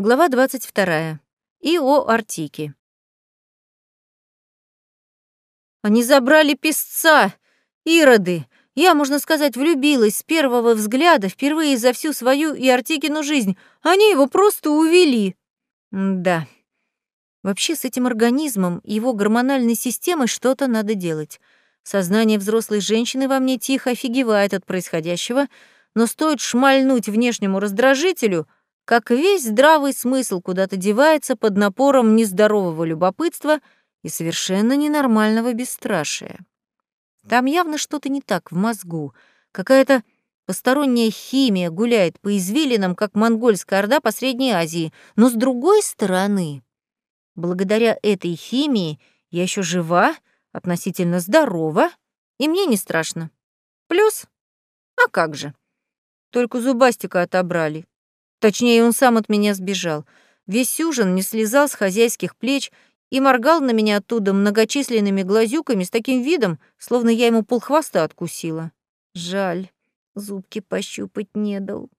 Глава 22. И о Артике. Они забрали песца, ироды. Я, можно сказать, влюбилась с первого взгляда, впервые за всю свою и Артикину жизнь. Они его просто увели. да. Вообще с этим организмом и его гормональной системой что-то надо делать. Сознание взрослой женщины во мне тихо офигевает от происходящего, но стоит шмальнуть внешнему раздражителю — как весь здравый смысл куда-то девается под напором нездорового любопытства и совершенно ненормального бесстрашия. Там явно что-то не так в мозгу, какая-то посторонняя химия гуляет по извилинам, как монгольская орда по Средней Азии, но с другой стороны, благодаря этой химии я еще жива, относительно здорова, и мне не страшно. Плюс, а как же, только зубастика отобрали, Точнее, он сам от меня сбежал. Весь ужин не слезал с хозяйских плеч и моргал на меня оттуда многочисленными глазюками с таким видом, словно я ему полхвоста откусила. Жаль, зубки пощупать не дал.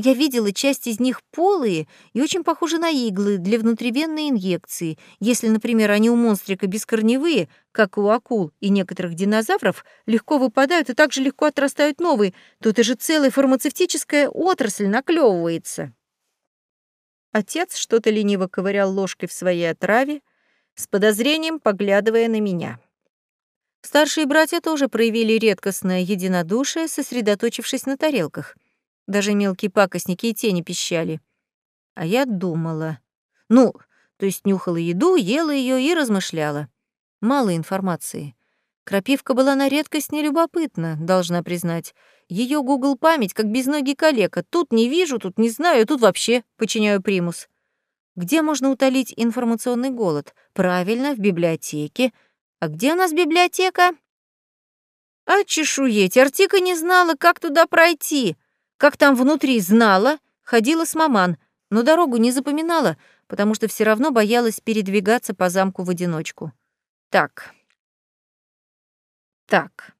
Я видела часть из них полые и очень похожи на иглы для внутривенной инъекции. Если, например, они у монстрика бескорневые, как у акул и некоторых динозавров, легко выпадают и также легко отрастают новые, то это же целая фармацевтическая отрасль наклевывается. Отец что-то лениво ковырял ложкой в своей отраве, с подозрением поглядывая на меня. Старшие братья тоже проявили редкостное единодушие, сосредоточившись на тарелках — даже мелкие пакостники и тени пищали. А я думала. Ну, то есть нюхала еду, ела ее и размышляла. Мало информации. Крапивка была на редкость нелюбопытна, должна признать. Ее Google память как безногий калека. Тут не вижу, тут не знаю, тут вообще подчиняю примус. Где можно утолить информационный голод? Правильно, в библиотеке. А где у нас библиотека? А чешуеть, Артика не знала, как туда пройти. Как там внутри знала, ходила с маман, но дорогу не запоминала, потому что все равно боялась передвигаться по замку в одиночку. Так. Так.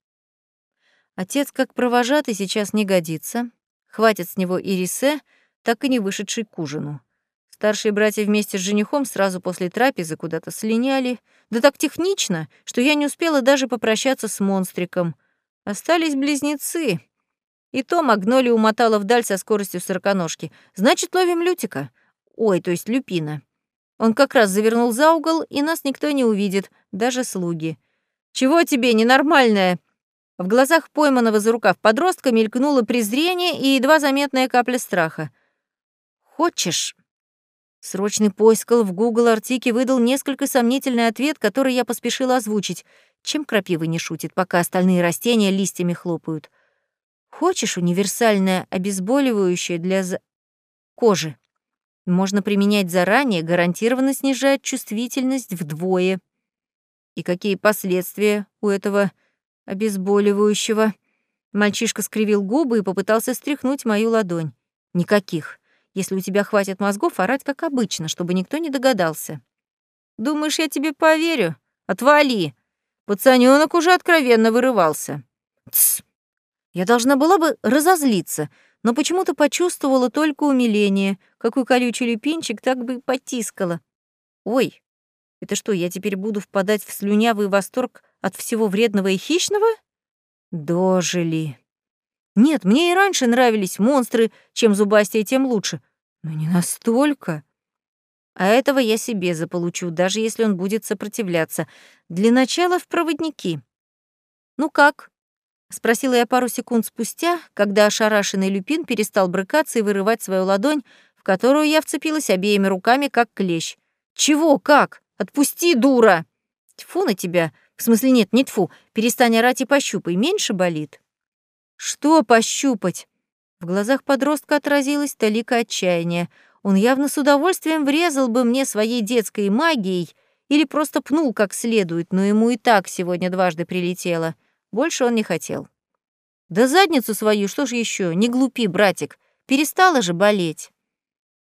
Отец как провожатый сейчас не годится. Хватит с него и Рисе, так и не вышедший к ужину. Старшие братья вместе с женихом сразу после трапезы куда-то слиняли. Да так технично, что я не успела даже попрощаться с монстриком. Остались близнецы, и то Магнолия умотала вдаль со скоростью сороконожки. Значит, ловим Лютика. Ой, то есть Люпина. Он как раз завернул за угол, и нас никто не увидит, даже слуги. «Чего тебе, ненормальная?» В глазах пойманного за рукав подростка мелькнуло презрение и едва заметная капля страха. «Хочешь?» Срочный поиск в Google Артике выдал несколько сомнительный ответ, который я поспешила озвучить. Чем крапива не шутит, пока остальные растения листьями хлопают? Хочешь универсальное обезболивающее для за... кожи? Можно применять заранее, гарантированно снижает чувствительность вдвое. И какие последствия у этого обезболивающего? Мальчишка скривил губы и попытался стряхнуть мою ладонь. Никаких. Если у тебя хватит мозгов, орать как обычно, чтобы никто не догадался. Думаешь, я тебе поверю? Отвали. Пацанёнок уже откровенно вырывался. Тсс. Я должна была бы разозлиться, но почему-то почувствовала только умиление. Какой колючий лепинчик так бы потискала. Ой, это что, я теперь буду впадать в слюнявый восторг от всего вредного и хищного? Дожили. Нет, мне и раньше нравились монстры, чем зубастее, тем лучше. Но не настолько. А этого я себе заполучу, даже если он будет сопротивляться. Для начала в проводники. Ну как, — спросила я пару секунд спустя, когда ошарашенный Люпин перестал брыкаться и вырывать свою ладонь, в которую я вцепилась обеими руками, как клещ. «Чего? Как? Отпусти, дура!» «Тьфу на тебя! В смысле нет, не тьфу. Перестань орать и пощупай, меньше болит». «Что пощупать?» В глазах подростка отразилось толика отчаяния. Он явно с удовольствием врезал бы мне своей детской магией или просто пнул как следует, но ему и так сегодня дважды прилетело — больше он не хотел. Да задницу свою, что ж еще? Не глупи, братик. Перестала же болеть.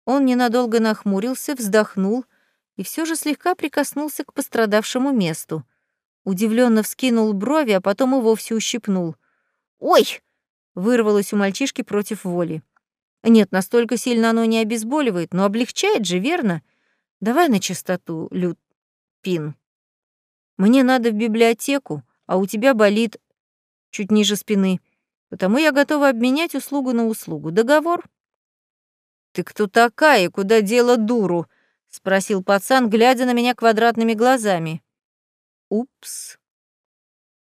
Он ненадолго нахмурился, вздохнул и все же слегка прикоснулся к пострадавшему месту. Удивленно вскинул брови, а потом и вовсе ущипнул. «Ой!» — вырвалось у мальчишки против воли. Нет, настолько сильно оно не обезболивает, но облегчает же, верно? Давай на чистоту, Люпин. Мне надо в библиотеку, а у тебя болит чуть ниже спины. Потому я готова обменять услугу на услугу. Договор? Ты кто такая, куда дело дуру? спросил пацан, глядя на меня квадратными глазами. Упс.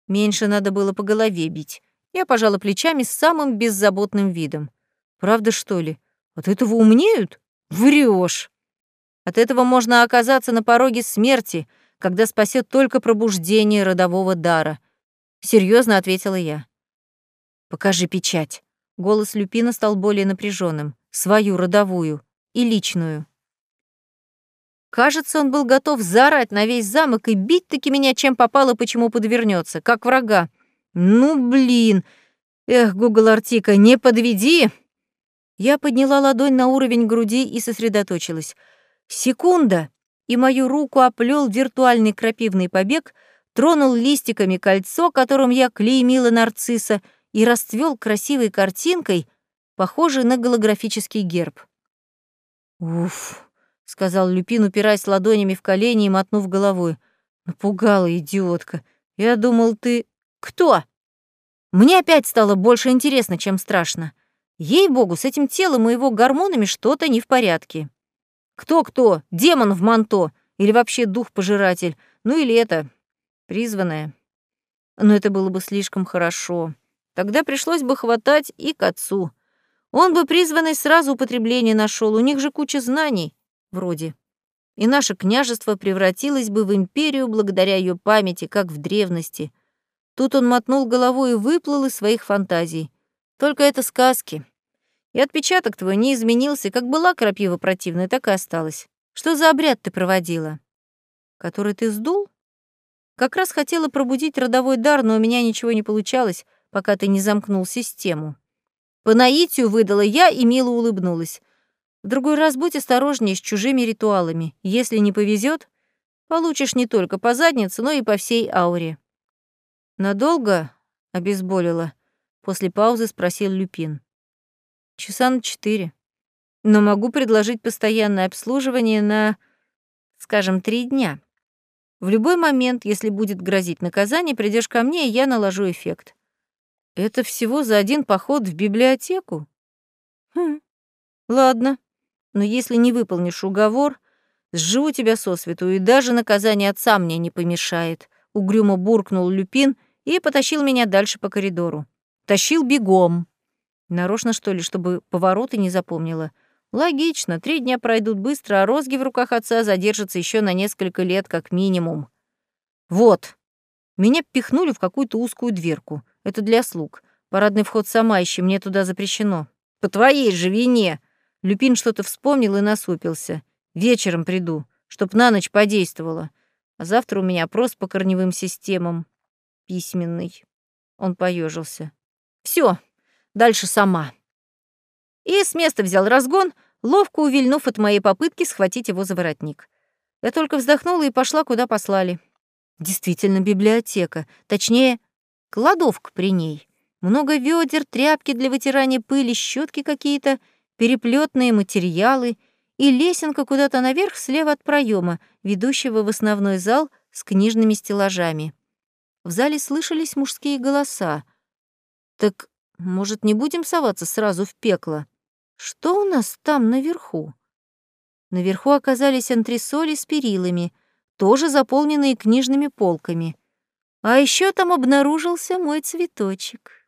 Меньше надо было по голове бить. Я пожала плечами с самым беззаботным видом. Правда, что ли? От этого умнеют? Врешь. От этого можно оказаться на пороге смерти, когда спасет только пробуждение родового дара. Серьезно ответила я. Покажи печать. Голос Люпина стал более напряженным. Свою родовую и личную. Кажется, он был готов заорать на весь замок и бить-таки меня чем попало, почему подвернется, как врага. Ну, блин. Эх, Гугл Артика, не подведи. Я подняла ладонь на уровень груди и сосредоточилась. Секунда, и мою руку оплел виртуальный крапивный побег, тронул листиками кольцо, которым я клеймила нарцисса, и расцвел красивой картинкой, похожей на голографический герб. «Уф», — сказал Люпин, упираясь ладонями в колени и мотнув головой. «Напугала, идиотка. Я думал, ты...» «Кто?» Мне опять стало больше интересно, чем страшно. Ей-богу, с этим телом и его гормонами что-то не в порядке. Кто-кто? Демон в манто? Или вообще дух-пожиратель? Ну или это... призванное? Но это было бы слишком хорошо. Тогда пришлось бы хватать и к отцу. Он бы призванный сразу употребление нашел. У них же куча знаний. Вроде. И наше княжество превратилось бы в империю благодаря ее памяти, как в древности. Тут он мотнул головой и выплыл из своих фантазий. Только это сказки. И отпечаток твой не изменился, как была крапива противная, так и осталась. Что за обряд ты проводила? Который ты сдул? Как раз хотела пробудить родовой дар, но у меня ничего не получалось, пока ты не замкнул систему. По наитию выдала я и мило улыбнулась. В другой раз будь осторожнее с чужими ритуалами. Если не повезет, получишь не только по заднице, но и по всей ауре. Надолго обезболила? После паузы спросил Люпин. Часа на четыре. Но могу предложить постоянное обслуживание на, скажем, три дня. В любой момент, если будет грозить наказание, придешь ко мне, и я наложу эффект. Это всего за один поход в библиотеку? Хм, ладно. Но если не выполнишь уговор, сживу тебя сосвету, и даже наказание отца мне не помешает. Угрюмо буркнул Люпин и потащил меня дальше по коридору. Тащил бегом. Нарочно, что ли, чтобы повороты не запомнила? Логично, три дня пройдут быстро, а розги в руках отца задержатся еще на несколько лет как минимум. Вот. Меня пихнули в какую-то узкую дверку. Это для слуг. Парадный вход сама ищи, мне туда запрещено. По твоей же вине. Люпин что-то вспомнил и насупился. Вечером приду, чтоб на ночь подействовало. А завтра у меня опрос по корневым системам. Письменный. Он поежился. Все, дальше сама. И с места взял разгон, ловко увильнув от моей попытки схватить его за воротник. Я только вздохнула и пошла, куда послали. Действительно, библиотека. Точнее, кладовка при ней. Много ведер, тряпки для вытирания пыли, щетки какие-то, переплетные материалы и лесенка куда-то наверх слева от проема, ведущего в основной зал с книжными стеллажами. В зале слышались мужские голоса. Так, может, не будем соваться сразу в пекло? Что у нас там наверху? Наверху оказались антресоли с перилами, тоже заполненные книжными полками. А еще там обнаружился мой цветочек.